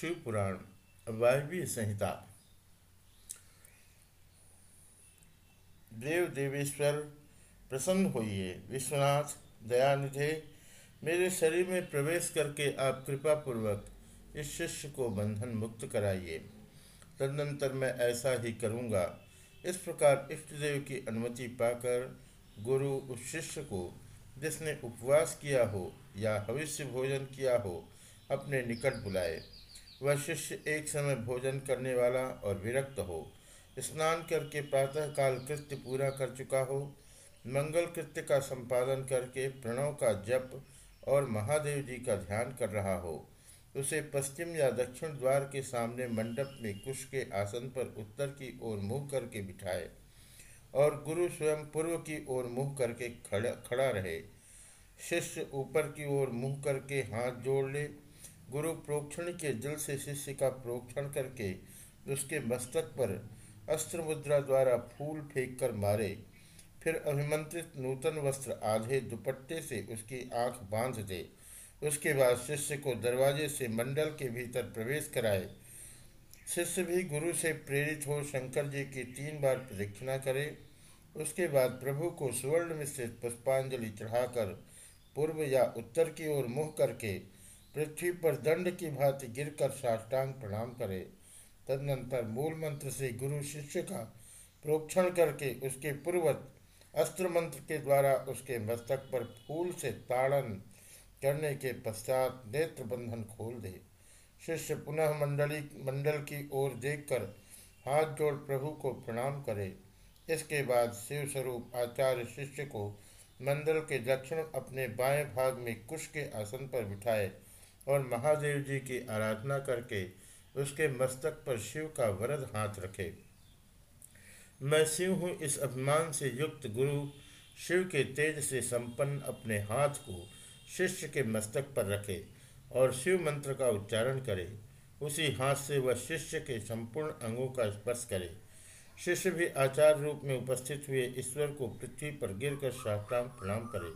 शिव पुराण, वायव्य संहिता। देव देवेश्वर, प्रसन्न होइए। विश्वनाथ, दयानिधे, मेरे शरीर में प्रवेश करके आप कृपा पूर्वक इस शिष्य को बंधन मुक्त कराइए। तदनंतर मैं ऐसा ही करूँगा। इस प्रकार इष्ट देव की अनुमति पाकर गुरु उस शिष्य को, जिसने उपवास किया हो या भविष्य भोजन किया हो, अपने निकट बुलाए। वह शिष्य एक समय भोजन करने वाला और विरक्त हो। स्नान करके प्रातः काल कृत्य पूरा कर चुका हो। मंगल कृत्य का संपादन करके प्रणव का जप और महादेव जी का ध्यान कर रहा हो। उसे पश्चिम या दक्षिण द्वार के सामने मंडप में कुश के आसन पर उत्तर की ओर मुँह करके बिठाए और गुरु स्वयं पूर्व की ओर मुँह करके खड़ा खड़ा रहे। शिष्य ऊपर की ओर मुँह करके हाथ जोड़ ले गुरु प्रोक्षण के जल से शिष्य का प्रोक्षण करके उसके मस्तक पर अस्त्र मुद्रा द्वारा फूल फेंक कर मारे। फिर अभिमंत्रित नूतन वस्त्र आधे दुपट्टे से उसकी आँख बाँध दे। उसके बाद शिष्य को दरवाजे से मंडल के भीतर प्रवेश कराए। शिष्य भी गुरु से प्रेरित हो शंकर जी की तीन बार प्रदक्षिणा करे। उसके बाद प्रभु को सुवर्ण मिश्रित पुष्पांजलि चढ़ाकर पूर्व या उत्तर की ओर मुँह करके पृथ्वी पर दंड की भांति गिरकर साष्टांग प्रणाम करे। तदनंतर मूल मंत्र से गुरु शिष्य का प्रोक्षण करके उसके पूर्वत अस्त्र मंत्र के द्वारा उसके मस्तक पर फूल से ताड़न करने के पश्चात नेत्र बंधन खोल दे। शिष्य पुनः मंडली, मंडल की ओर देखकर हाथ जोड़ प्रभु को प्रणाम करे। इसके बाद शिव स्वरूप आचार्य शिष्य को मंडल के दक्षिण अपने बाएँ भाग में कुश के आसन पर बिठाए। और महादेव जी की आराधना करके उसके मस्तक पर शिव का वरद हाथ रखे। मैं शिव हूँ इस अभिमान से युक्त गुरु। शिव के तेज से संपन्न अपने हाथ को शिष्य के मस्तक पर रखे और शिव मंत्र का उच्चारण करे। उसी हाथ से वह शिष्य के संपूर्ण अंगों का स्पर्श करे। शिष्य भी आचार रूप में उपस्थित हुए ईश्वर को पृथ्वी पर गिरकर साष्टांग प्रणाम करे।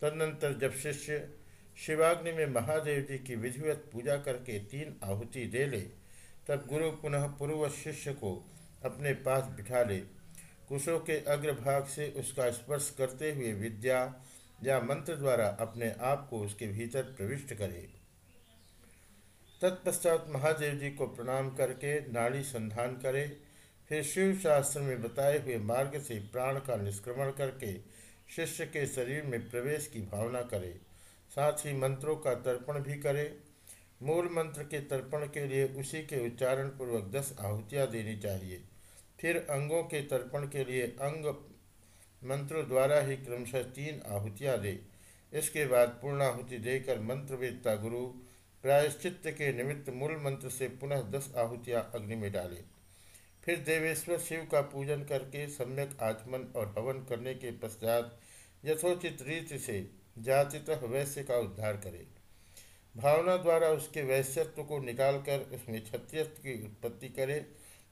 तदनंतर जब शिष्य शिवाग्नि में महादेव जी की विधिवत पूजा करके तीन आहुति दे ले, तब गुरु पुनः पूर्व शिष्य को अपने पास बिठा ले। कुशों के अग्रभाग से उसका स्पर्श करते हुए विद्या या मंत्र द्वारा अपने आप को उसके भीतर प्रविष्ट करे। तत्पश्चात महादेव जी को प्रणाम करके नाड़ी संधान करे। फिर शिव शास्त्र में बताए हुए मार्ग से प्राण का निष्क्रमण करके शिष्य के शरीर में प्रवेश की भावना करे। साथ ही मंत्रों का तर्पण भी करे। मूल मंत्र के तर्पण के लिए उसी के उच्चारण पूर्वक दस आहुतियाँ देनी चाहिए। फिर अंगों के तर्पण के लिए अंग मंत्रों द्वारा ही क्रमशः तीन आहुतियाँ दे। इसके बाद पूर्णाहुति देकर मंत्रवेदता गुरु प्रायश्चित के निमित्त मूल मंत्र से पुनः दस आहुतियाँ अग्नि में डाले। फिर देवेश्वर शिव का पूजन करके सम्यक आचमन और हवन करने के पश्चात यथोचित रीति से जातितः वैश्य का उद्धार करे। भावना द्वारा उसके वैश्यत्व को निकालकर उसमें क्षत्रियत्व की उत्पत्ति करे।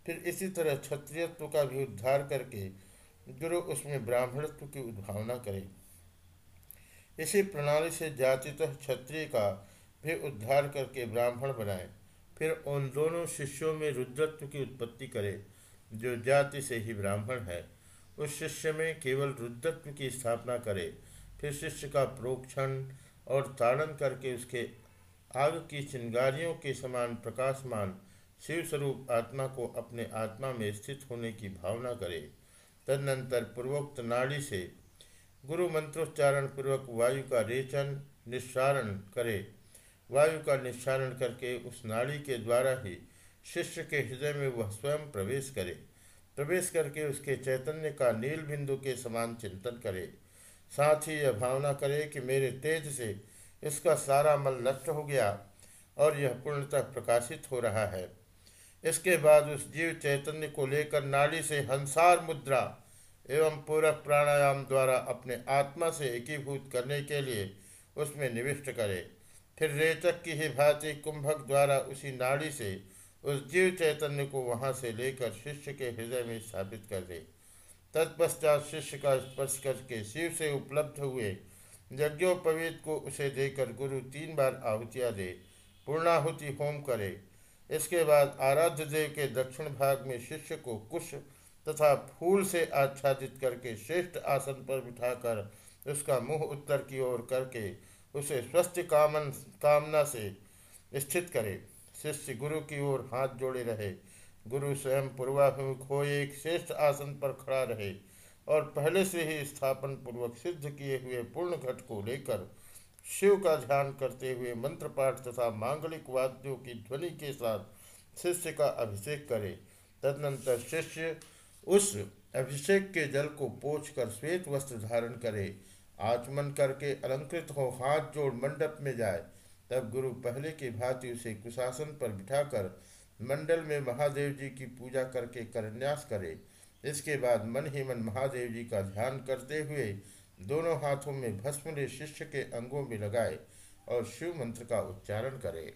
फिर इसी तरह क्षत्रियत्व का भी उद्धार करके गुरु उसमें ब्राह्मणत्व की उद्भावना करे। इसी प्रणाली से जातितः क्षत्रिय का भी उद्धार करके ब्राह्मण बनाए। फिर उन दोनों शिष्यों में रुद्रत्व की उत्पत्ति करे, जो जाति से ही ब्राह्मण है। उस शिष्य में केवल रुद्रत्व की स्थापना करे फिर शिष्य का प्रोक्षण और ताड़न करके उसके आग की चिंगारियों के समान प्रकाशमान शिव स्वरूप आत्मा को अपने आत्मा में स्थित होने की भावना करे। तदनंतर पूर्वोक्त नाड़ी से गुरु मंत्रोच्चारण पूर्वक वायु का रेचन, निस्सारण करे। वायु का निस्सारण करके उस नाड़ी के द्वारा ही शिष्य के हृदय में वह स्वयं प्रवेश करे। प्रवेश करके उसके चैतन्य का नील बिंदु के समान चिंतन करे। साथ ही यह भावना करे कि मेरे तेज से इसका सारा मल नष्ट हो गया और यह पूर्णतः प्रकाशित हो रहा है। इसके बाद उस जीव चैतन्य को लेकर नाड़ी से हंसार मुद्रा एवं पूरक प्राणायाम द्वारा अपने आत्मा से एकीभूत करने के लिए उसमें निविष्ट करे। फिर रेचक की ही भांति कुंभक द्वारा उसी नाड़ी से उस जीव चैतन्य को वहाँ से लेकर शिष्य के हृदय में स्थापित कर दे। तत्पश्चात शिष्य का स्पर्श करके शिव से उपलब्ध हुए यज्ञोपवीत को उसे देकर गुरु तीन बार आहुतियाँ दे, पूर्णाहुति होम करे। इसके बाद आराध्य देव के दक्षिण भाग में शिष्य को कुश तथा फूल से आच्छादित करके श्रेष्ठ आसन पर बिठाकर उसका मुँह उत्तर की ओर करके उसे स्वस्थ कामन, कामना से स्थित करे। शिष्य गुरु की ओर हाथ जोड़े रहे। गुरु स्वयं पूर्वाभिमुख हो एक श्रेष्ठ आसन पर खड़ा रहे और पहले से ही स्थापन पूर्वक सिद्ध किए हुए पूर्ण घट को लेकर शिव का ध्यान करते हुए मंत्र पाठ तथा मांगलिक वाद्यों की ध्वनि के साथ शिष्य का अभिषेक करे। तदनंतर शिष्य उस अभिषेक के जल को पोछ कर श्वेत वस्त्र धारण करे। आचमन करके अलंकृत हो, हाथ जोड़ मंडप में जाए। तब गुरु पहले की भांति उसे कुशासन पर बिठाकर मंडल में महादेव जी की पूजा करके करन्यास करे। इसके बाद मन ही मन महादेव जी का ध्यान करते हुए दोनों हाथों में भस्म शिष्य के अंगों में लगाए और शिव मंत्र का उच्चारण करे।